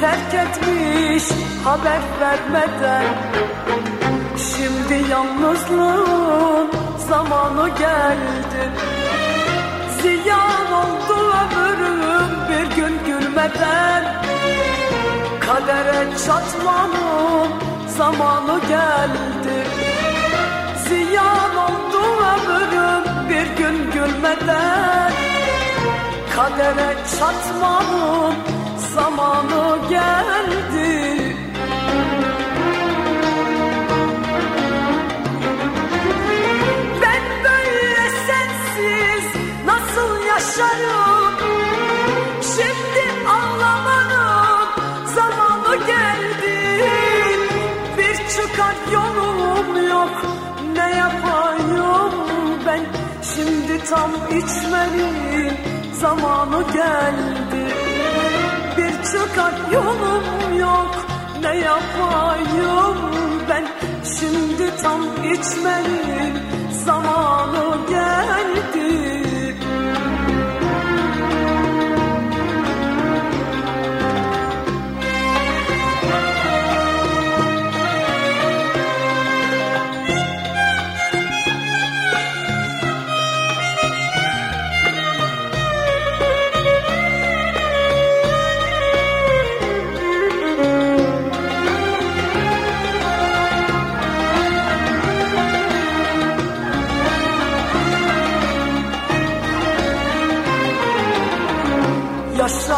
terk etmiş haber vermeden. Şimdi yalnızlığın zamanı geldi. Ziyan oldu ömrüm bir gün gülmeden. Kadere çatmanın zamanı geldi. Ziyan oldu ömrüm bir gün gülmeden. Kadere çatmanın zamanı geldi. Ben böyle sensiz nasıl yaşarım? Şimdi ağlamanın zamanı geldi. Bir çıkar yolum yok. Ne yapayım ben? Şimdi tam içmenin zamanı geldi çıkar yolum yok. Ne yapayım ben? Şimdi tam içmenin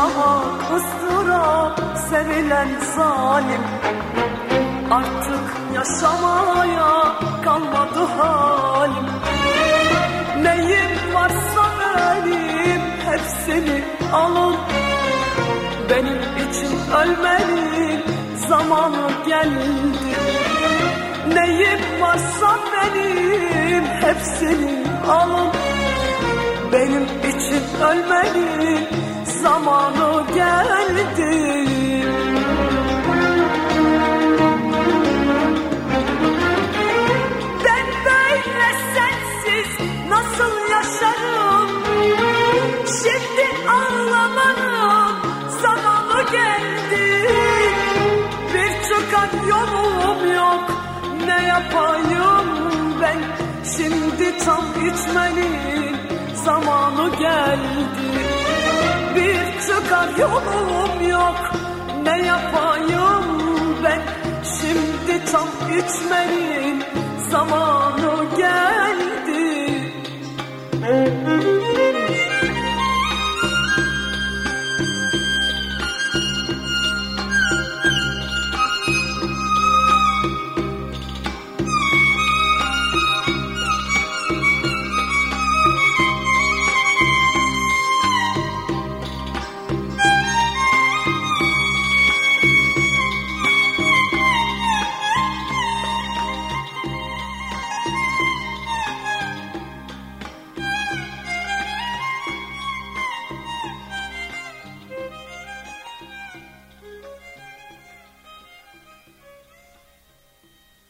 Yaşamak ıstırap sevilen zalim Artık yaşamaya kalmadı halim. Neyim varsa benim hepsini alın. Benim için ölmenin zamanı geldi. Neyim varsa benim hepsini alın. Benim için ölmenin zamanı geldi. Ben böyle sensiz nasıl yaşarım? Şimdi ağlamanın zamanı geldi. Bir çıkar yolum yok. Ne yapayım ben? Şimdi tam içmenin zamanı geldi çıkar yolum yok. Ne yapayım ben? Şimdi tam içmenin zamanı geldi